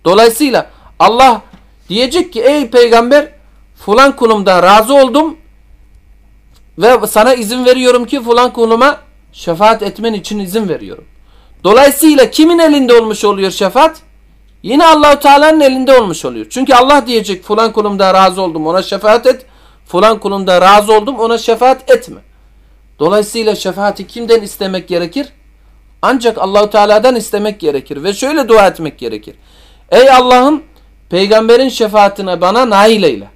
Dolayısıyla Allah diyecek ki ey peygamber fulan kulumdan razı oldum ve sana izin veriyorum ki fulan kuluma şefaat etmen için izin veriyorum. Dolayısıyla kimin elinde olmuş oluyor şefaat? Yine Allahu Teala'nın elinde olmuş oluyor. Çünkü Allah diyecek fulan kulumda razı oldum ona şefaat et. Fulan kulumda razı oldum ona şefaat etme. Dolayısıyla şefaati kimden istemek gerekir? Ancak Allahu Teala'dan istemek gerekir ve şöyle dua etmek gerekir. Ey Allah'ım peygamberin şefaatine bana nail eyle.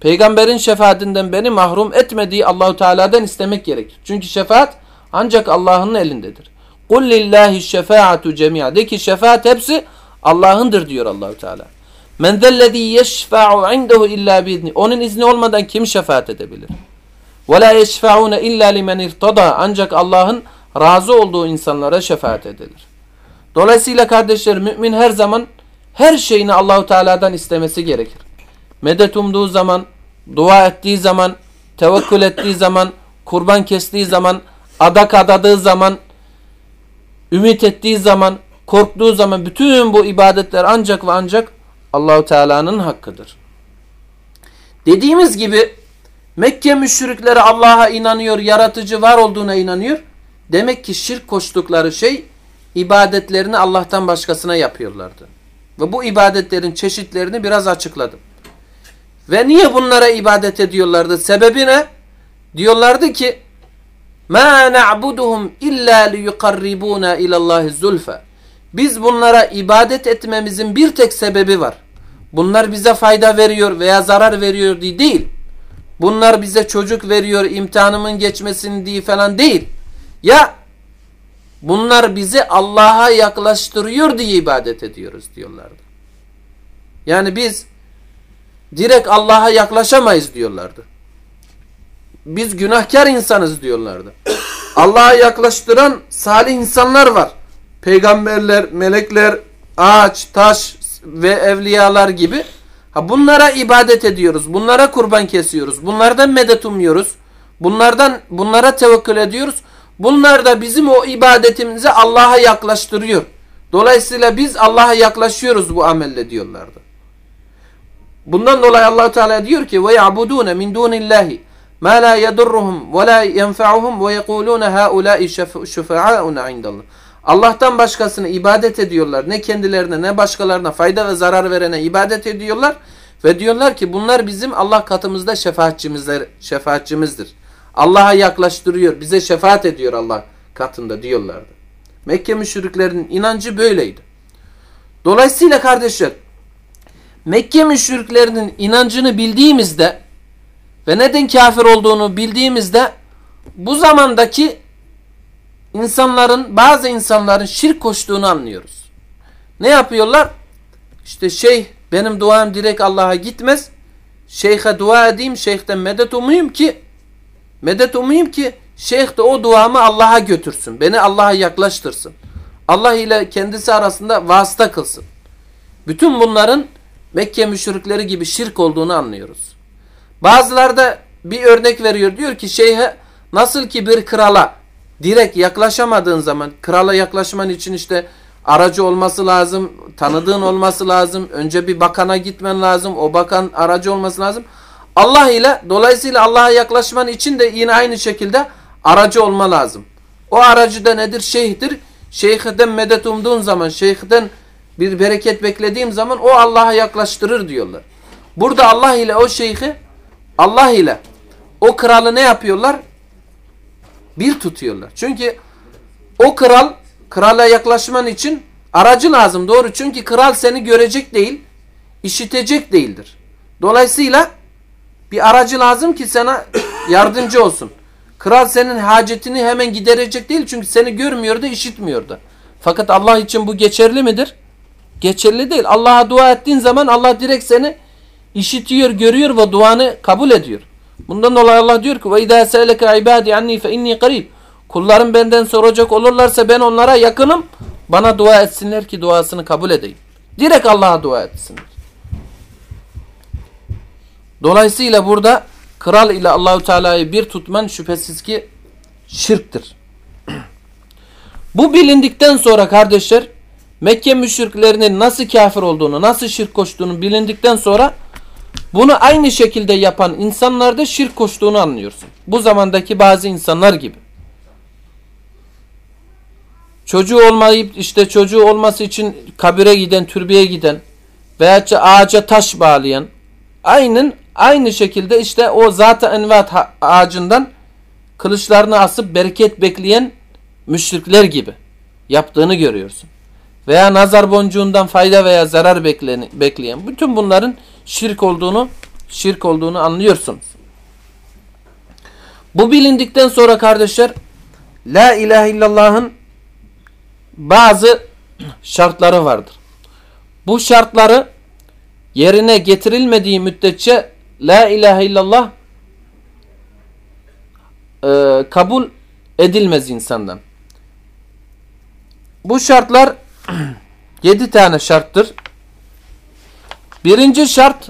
Peygamberin şefaatinden beni mahrum etmediği Allahu Teala'dan istemek gerekir. Çünkü şefaat ancak Allah'ın elindedir. Kul lillahi şefaatu cemia. De ki şefaat hepsi Allah'ındır diyor Allahu Teala. Men zellezî yeşfa'u indehu illa biizni. Onun izni olmadan kim şefaat edebilir? Ve la yeşfa'une illa limen irtada. Ancak Allah'ın razı olduğu insanlara şefaat edilir. Dolayısıyla kardeşler mümin her zaman her şeyini Allahu Teala'dan istemesi gerekir. Medet umduğu zaman, dua ettiği zaman, tevekkül ettiği zaman, kurban kestiği zaman, adak adadığı zaman, ümit ettiği zaman, korktuğu zaman bütün bu ibadetler ancak ve ancak Allahu Teala'nın hakkıdır. Dediğimiz gibi Mekke müşrikleri Allah'a inanıyor, yaratıcı var olduğuna inanıyor. Demek ki şirk koştukları şey ibadetlerini Allah'tan başkasına yapıyorlardı. Ve bu ibadetlerin çeşitlerini biraz açıkladım. Ve niye bunlara ibadet ediyorlardı? Sebebi ne? Diyorlardı ki مَا نَعْبُدُهُمْ اِلَّا لِيُقَرِّبُونَ اِلَى اللّٰهِ زُلْفَ Biz bunlara ibadet etmemizin bir tek sebebi var. Bunlar bize fayda veriyor veya zarar veriyor diye değil. Bunlar bize çocuk veriyor imtihanımın geçmesini diye falan değil. Ya bunlar bizi Allah'a yaklaştırıyor diye ibadet ediyoruz diyorlardı. Yani biz direkt Allah'a yaklaşamayız diyorlardı. Biz günahkar insanız diyorlardı. Allah'a yaklaştıran salih insanlar var. Peygamberler, melekler, ağaç, taş ve evliyalar gibi. Ha bunlara ibadet ediyoruz. Bunlara kurban kesiyoruz. Bunlardan medet umuyoruz. Bunlardan bunlara tevekkül ediyoruz. Bunlar da bizim o ibadetimizi Allah'a yaklaştırıyor. Dolayısıyla biz Allah'a yaklaşıyoruz bu amelle diyorlardı. Bundan dolayı Allah Teala diyor ki ve ya'budun min dunillahi ma la yedurruhum ve la yenfa'uhum ve yekulun haula'i şufa'auna indallah. Allah'tan başkasını ibadet ediyorlar. Ne kendilerine ne başkalarına fayda ve zarar verene ibadet ediyorlar ve diyorlar ki bunlar bizim Allah katımızda şefaatçimizler, şefaatçimizdir. Allah'a yaklaştırıyor, bize şefaat ediyor Allah katında diyorlardı. Mekke müşriklerinin inancı böyleydi. Dolayısıyla kardeşler Mekke müşriklerinin inancını bildiğimizde ve neden kafir olduğunu bildiğimizde bu zamandaki insanların bazı insanların şirk koştuğunu anlıyoruz. Ne yapıyorlar? İşte şeyh benim duam direkt Allah'a gitmez. Şeyhe dua edeyim, şeyhten medet umayım ki medet umayım ki şeyh de o duamı Allah'a götürsün. Beni Allah'a yaklaştırsın. Allah ile kendisi arasında vasıta kılsın. Bütün bunların Mekke müşrikleri gibi şirk olduğunu anlıyoruz. Bazıları da bir örnek veriyor. Diyor ki şeyhe nasıl ki bir krala direkt yaklaşamadığın zaman krala yaklaşman için işte aracı olması lazım, tanıdığın olması lazım. Önce bir bakana gitmen lazım. O bakan aracı olması lazım. Allah ile dolayısıyla Allah'a yaklaşman için de yine aynı şekilde aracı olma lazım. O aracı da nedir? Şeyhtir. Şeyhden medet umduğun zaman, şeyhden bir bereket beklediğim zaman o Allah'a yaklaştırır diyorlar. Burada Allah ile o şeyhi Allah ile o kralı ne yapıyorlar? Bir tutuyorlar. Çünkü o kral krala yaklaşman için aracı lazım. Doğru. Çünkü kral seni görecek değil, işitecek değildir. Dolayısıyla bir aracı lazım ki sana yardımcı olsun. Kral senin hacetini hemen giderecek değil çünkü seni görmüyor da işitmiyor da. Fakat Allah için bu geçerli midir? Geçerli değil. Allah'a dua ettiğin zaman Allah direkt seni işitiyor, görüyor ve duanı kabul ediyor. Bundan dolayı Allah diyor ki: "Ve izâ seleke ibâdî anni fe inni qarîb." Kullarım benden soracak olurlarsa ben onlara yakınım. Bana dua etsinler ki duasını kabul edeyim. Direkt Allah'a dua etsinler. Dolayısıyla burada kral ile Allahu Teala'yı bir tutman şüphesiz ki şirktir. Bu bilindikten sonra kardeşler Mekke müşriklerinin nasıl kafir olduğunu, nasıl şirk koştuğunu bilindikten sonra bunu aynı şekilde yapan insanlarda şirk koştuğunu anlıyorsun. Bu zamandaki bazı insanlar gibi. Çocuğu olmayıp işte çocuğu olması için kabire giden, türbeye giden veya ağaca taş bağlayan aynen aynı şekilde işte o zat-ı envat ağacından kılıçlarını asıp bereket bekleyen müşrikler gibi yaptığını görüyorsun veya nazar boncuğundan fayda veya zarar bekleyen bütün bunların şirk olduğunu şirk olduğunu anlıyorsunuz. Bu bilindikten sonra kardeşler La ilahe illallah'ın bazı şartları vardır. Bu şartları yerine getirilmediği müddetçe La ilahe illallah e, kabul edilmez insandan. Bu şartlar yedi tane şarttır. Birinci şart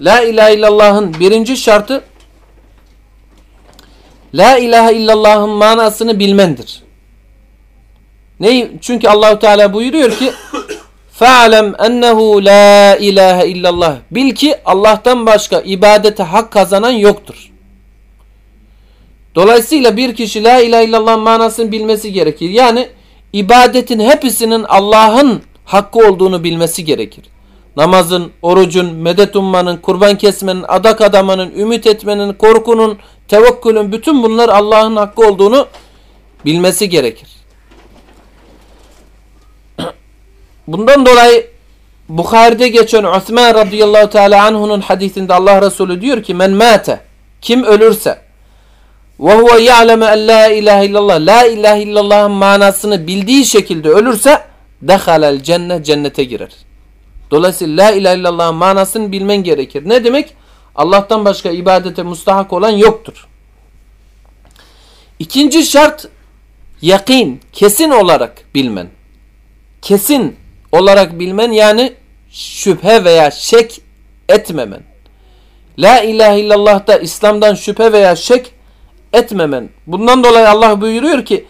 La ilahe illallah'ın birinci şartı La ilahe illallah'ın manasını bilmendir. Ne? Çünkü Allahu Teala buyuruyor ki Fa'lem ennehu la ilahe illallah. Bil ki Allah'tan başka ibadete hak kazanan yoktur. Dolayısıyla bir kişi la ilahe illallah manasını bilmesi gerekir. Yani ibadetin hepsinin Allah'ın hakkı olduğunu bilmesi gerekir. Namazın, orucun, medet ummanın, kurban kesmenin, adak adamanın, ümit etmenin, korkunun, tevekkülün bütün bunlar Allah'ın hakkı olduğunu bilmesi gerekir. Bundan dolayı Bukhari'de geçen Osman radıyallahu teala anhu'nun hadisinde Allah Resulü diyor ki men mate kim ölürse ve huve ya'leme en la ilahe illallah la ilahe illallah'ın manasını bildiği şekilde ölürse dehalel cennet cennete girer. Dolayısıyla la ilahe illallah'ın manasını bilmen gerekir. Ne demek? Allah'tan başka ibadete mustahak olan yoktur. İkinci şart yakin, kesin olarak bilmen. Kesin olarak bilmen yani şüphe veya şek etmemen. La ilahe illallah da İslam'dan şüphe veya şek etmemen. Bundan dolayı Allah buyuruyor ki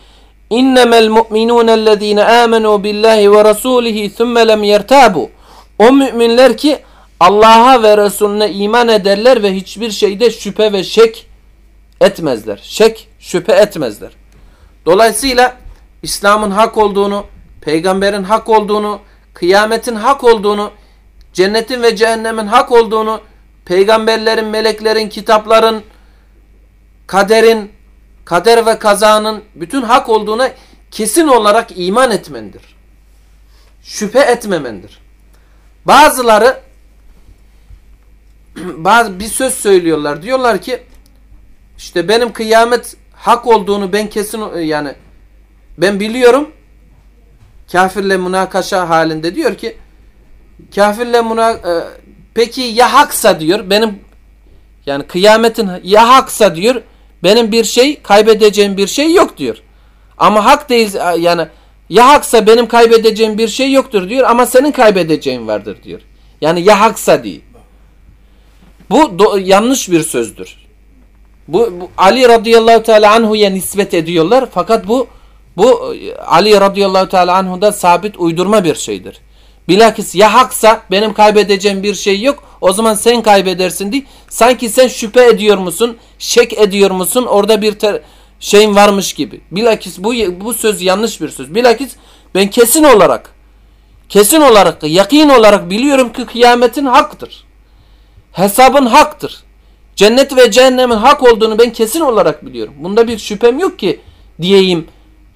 İnnemel mu'minûnellezîne âmenû billahi ve rasûlihi thumme lem yertâbu. O müminler ki Allah'a ve Resulüne iman ederler ve hiçbir şeyde şüphe ve şek etmezler. Şek, şüphe etmezler. Dolayısıyla İslam'ın hak olduğunu, peygamberin hak olduğunu, kıyametin hak olduğunu, cennetin ve cehennemin hak olduğunu, peygamberlerin, meleklerin, kitapların, kaderin, kader ve kazanın bütün hak olduğuna kesin olarak iman etmendir. Şüphe etmemendir. Bazıları bazı bir söz söylüyorlar. Diyorlar ki işte benim kıyamet hak olduğunu ben kesin yani ben biliyorum kafirle münakaşa halinde diyor ki kafirle muna e, peki ya haksa diyor benim yani kıyametin ya haksa diyor benim bir şey kaybedeceğim bir şey yok diyor. Ama hak değil yani ya haksa benim kaybedeceğim bir şey yoktur diyor ama senin kaybedeceğin vardır diyor. Yani ya haksa değil. Bu do, yanlış bir sözdür. Bu, bu Ali radıyallahu teala anhu'ya nispet ediyorlar fakat bu bu Ali radıyallahu teala anhu'da sabit uydurma bir şeydir. Bilakis ya haksa benim kaybedeceğim bir şey yok o zaman sen kaybedersin diye sanki sen şüphe ediyor musun şek ediyor musun orada bir şeyin varmış gibi. Bilakis bu, bu söz yanlış bir söz. Bilakis ben kesin olarak kesin olarak yakin olarak biliyorum ki kıyametin haktır. Hesabın haktır. Cennet ve cehennemin hak olduğunu ben kesin olarak biliyorum. Bunda bir şüphem yok ki diyeyim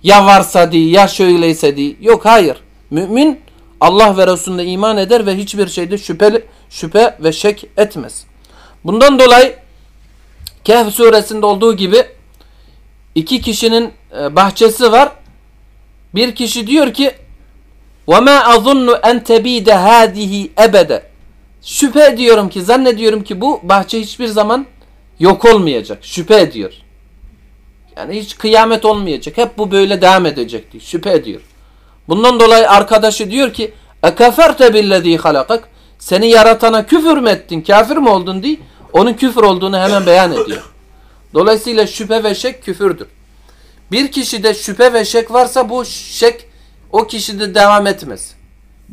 ya varsa diye ya şöyleyse diye. Yok hayır. Mümin Allah ve Resulüne iman eder ve hiçbir şeyde şüpheli, şüphe ve şek etmez. Bundan dolayı Kehf suresinde olduğu gibi iki kişinin e, bahçesi var. Bir kişi diyor ki وَمَا أَظُنُّ اَنْ تَب۪يدَ هَذِهِ اَبَدًا Şüphe ediyorum ki, zannediyorum ki bu bahçe hiçbir zaman yok olmayacak. Şüphe ediyor. Yani hiç kıyamet olmayacak. Hep bu böyle devam edecek diyor. Şüphe ediyor. Bundan dolayı arkadaşı diyor ki اَكَفَرْتَ بِالَّذ۪ي خَلَقَكَ Seni yaratana küfür mü ettin, kafir mi oldun diye onun küfür olduğunu hemen beyan ediyor. Dolayısıyla şüphe ve şek küfürdür. Bir kişide şüphe ve şek varsa bu şek o kişide devam etmez.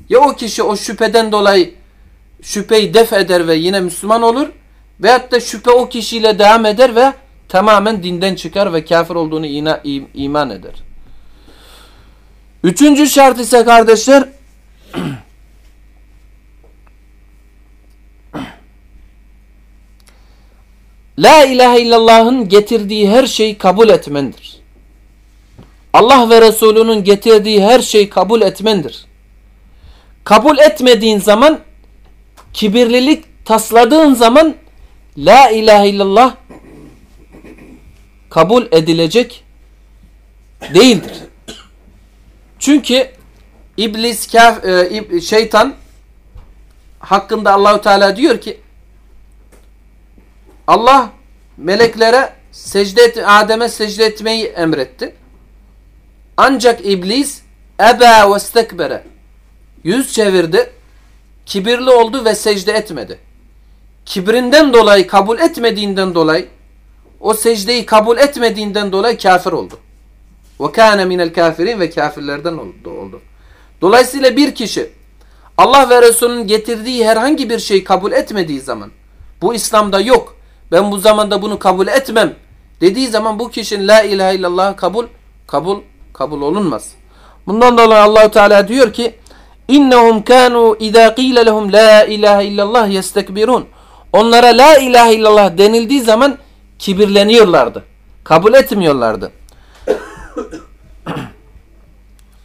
Ya o kişi o şüpheden dolayı şüpheyi def eder ve yine Müslüman olur veyahut da şüphe o kişiyle devam eder ve tamamen dinden çıkar ve kafir olduğunu iman eder. Üçüncü şart ise kardeşler La ilahe illallah'ın getirdiği her şeyi kabul etmendir. Allah ve Resulünün getirdiği her şeyi kabul etmendir. Kabul etmediğin zaman kibirlilik tasladığın zaman La ilahe illallah kabul edilecek değildir. Çünkü iblis, kaf, e, şeytan hakkında Allahu Teala diyor ki Allah meleklere secde et, Adem'e secde etmeyi emretti. Ancak iblis ebe ve stekbere yüz çevirdi, kibirli oldu ve secde etmedi. Kibrinden dolayı kabul etmediğinden dolayı o secdeyi kabul etmediğinden dolayı kafir oldu. Ve kâne minel kafirin ve kafirlerden oldu. Dolayısıyla bir kişi Allah ve Resulünün getirdiği herhangi bir şeyi kabul etmediği zaman bu İslam'da yok. Ben bu zamanda bunu kabul etmem dediği zaman bu kişinin la ilahe illallah kabul kabul kabul olunmaz. Bundan dolayı Allahu Teala diyor ki innehum kanu iza qila lehum la ilahe illallah yestekbirun. Onlara la ilahe illallah denildiği zaman kibirleniyorlardı. Kabul etmiyorlardı.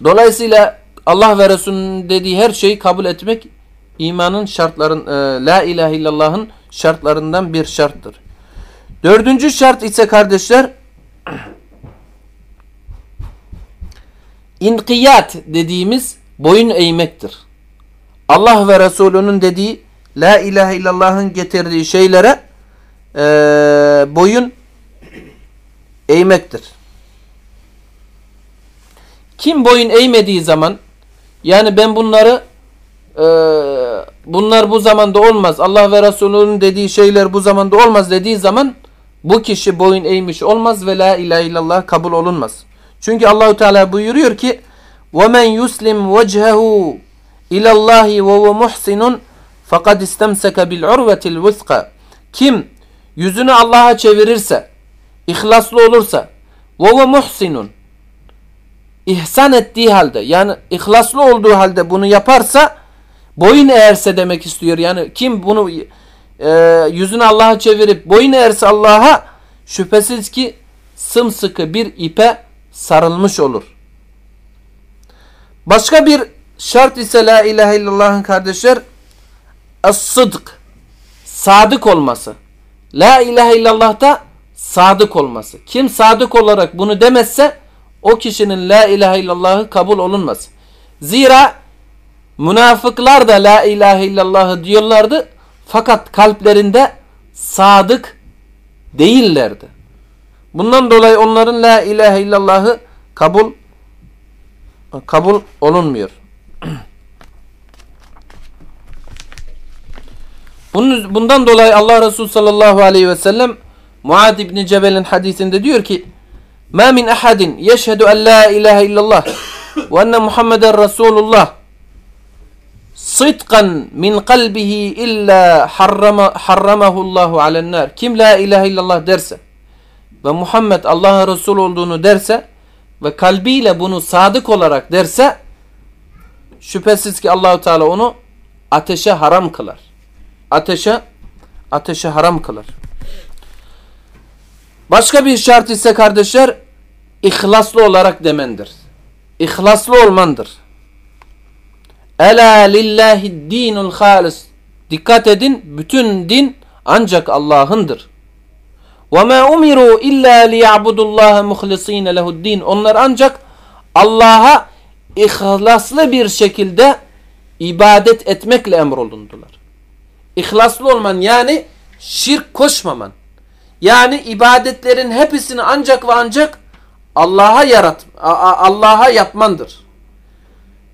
Dolayısıyla Allah ve Resulünün dediği her şeyi kabul etmek imanın şartların e, la ilahe illallah'ın şartlarından bir şarttır. Dördüncü şart ise kardeşler inkiyat dediğimiz boyun eğmektir. Allah ve Resulünün dediği la ilahe illallah'ın getirdiği şeylere e, boyun eğmektir. Kim boyun eğmediği zaman yani ben bunları e, bunlar bu zamanda olmaz. Allah ve Resulünün dediği şeyler bu zamanda olmaz dediği zaman bu kişi boyun eğmiş olmaz ve la ilahe illallah kabul olunmaz. Çünkü Allahu Teala buyuruyor ki: "Ve yuslim vechhehu ila Allah ve huve muhsinun fakat istemseke bil urvetil vuska." Kim yüzünü Allah'a çevirirse, ihlaslı olursa, huve muhsinun ihsan ettiği halde yani ihlaslı olduğu halde bunu yaparsa boyun eğerse demek istiyor. Yani kim bunu e, yüzünü Allah'a çevirip boyun eğerse Allah'a şüphesiz ki sımsıkı bir ipe sarılmış olur. Başka bir şart ise la ilahe illallah'ın kardeşler as-sıdk sadık olması. La ilahe illallah'ta sadık olması. Kim sadık olarak bunu demezse o kişinin la ilahe illallahı kabul olunmaz. Zira münafıklar da la ilahe illallahı diyorlardı fakat kalplerinde sadık değillerdi. Bundan dolayı onların la ilahe illallahı kabul kabul olunmuyor. Bundan dolayı Allah Resulü sallallahu aleyhi ve sellem Muad İbni Cebel'in hadisinde diyor ki Ma min ahadin yeşhedü en la ilahe illallah ve enne Muhammeden Resulullah sıdkan min kalbihi illa harrama, harramahullahu alennar. Kim la ilahe illallah derse ve Muhammed Allah'ın Resul olduğunu derse ve kalbiyle bunu sadık olarak derse şüphesiz ki Allahu Teala onu ateşe haram kılar. Ateşe ateşe haram kılar. Başka bir şart ise kardeşler ihlaslı olarak demendir. İhlaslı olmandır. Ela lillahi dinul halis. Dikkat edin bütün din ancak Allah'ındır. Ve ma umiru illa liya'budullaha muhlisin lehu'd-din. Onlar ancak Allah'a ihlaslı bir şekilde ibadet etmekle emrolundular. İhlaslı olman yani şirk koşmaman. Yani ibadetlerin hepsini ancak ve ancak Allah'a yarat Allah'a yapmandır.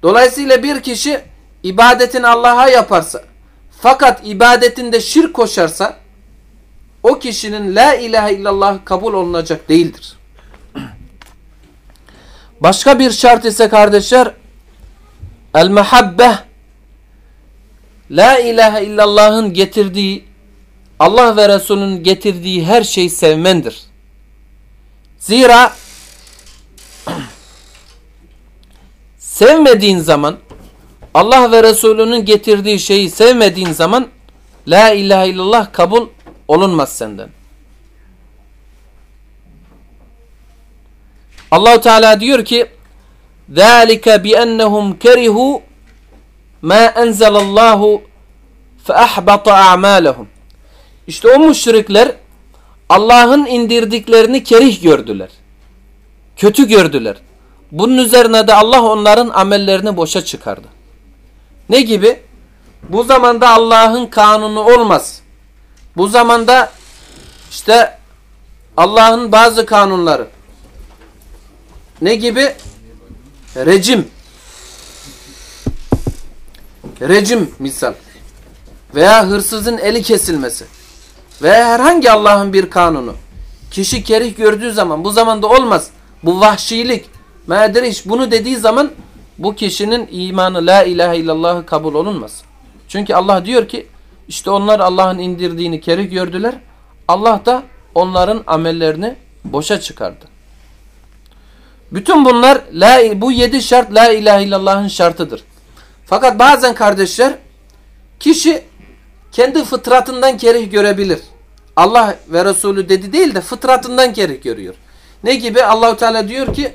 Dolayısıyla bir kişi ibadetini Allah'a yaparsa fakat ibadetinde şirk koşarsa o kişinin la ilahe illallah kabul olunacak değildir. Başka bir şart ise kardeşler el mehabbe la ilahe illallah'ın getirdiği Allah ve Resulünün getirdiği her şeyi sevmendir. Zira sevmediğin zaman Allah ve Resulünün getirdiği şeyi sevmediğin zaman La ilahe illallah kabul olunmaz senden. Allahu Teala diyor ki: "Zalika bi ennehum kerihu ma enzelallahu fe ahbata a'malahum." İşte o müşrikler Allah'ın indirdiklerini kerih gördüler. Kötü gördüler. Bunun üzerine de Allah onların amellerini boşa çıkardı. Ne gibi? Bu zamanda Allah'ın kanunu olmaz. Bu zamanda işte Allah'ın bazı kanunları ne gibi? Recim. Recim misal. Veya hırsızın eli kesilmesi. Veya herhangi Allah'ın bir kanunu. Kişi kerih gördüğü zaman bu zamanda olmaz. Bu vahşilik. Medriş bunu dediği zaman bu kişinin imanı la ilahe illallahı kabul olunmaz. Çünkü Allah diyor ki işte onlar Allah'ın indirdiğini kerih gördüler. Allah da onların amellerini boşa çıkardı. Bütün bunlar la, bu yedi şart la ilahe illallah'ın şartıdır. Fakat bazen kardeşler kişi kendi fıtratından kerih görebilir. Allah ve Resulü dedi değil de fıtratından kerih görüyor. Ne gibi? Allahu Teala diyor ki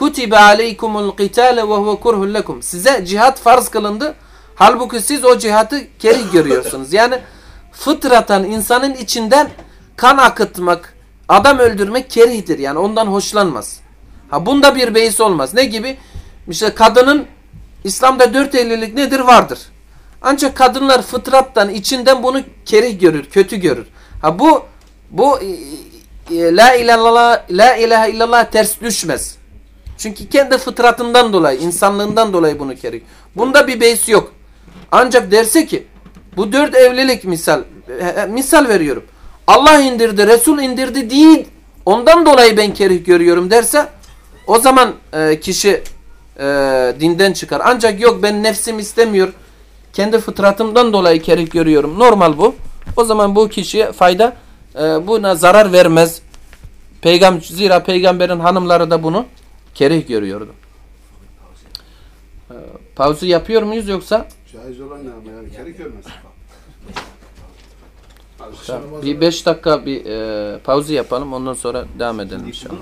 Kutibe aleykumul qitale ve huve kurhun lekum. Size cihat farz kılındı. Halbuki siz o cihatı kerih görüyorsunuz. Yani fıtratan insanın içinden kan akıtmak, adam öldürmek kerihtir. Yani ondan hoşlanmaz. Ha bunda bir beis olmaz. Ne gibi? İşte kadının İslam'da dört evlilik nedir? Vardır. Ancak kadınlar fıtrattan, içinden bunu kerih görür, kötü görür. Ha bu bu e, e, la ilahe la ilahe illallah ters düşmez. Çünkü kendi fıtratından dolayı, insanlığından dolayı bunu kerih. Bunda bir beis yok. Ancak derse ki bu dört evlilik misal misal veriyorum. Allah indirdi, Resul indirdi değil. Ondan dolayı ben kerih görüyorum derse o zaman e, kişi e, dinden çıkar. Ancak yok ben nefsim istemiyor. Kendi fıtratımdan dolayı kerih görüyorum. Normal bu. O zaman bu kişiye fayda e, buna zarar vermez. Peygam zira peygamberin hanımları da bunu kerih görüyordu. E, pauzu yapıyor muyuz yoksa? Caiz olan ne ama yani kere görmez. Tamam. Bir 5 dakika bir e, pauzu yapalım ondan sonra devam edelim inşallah.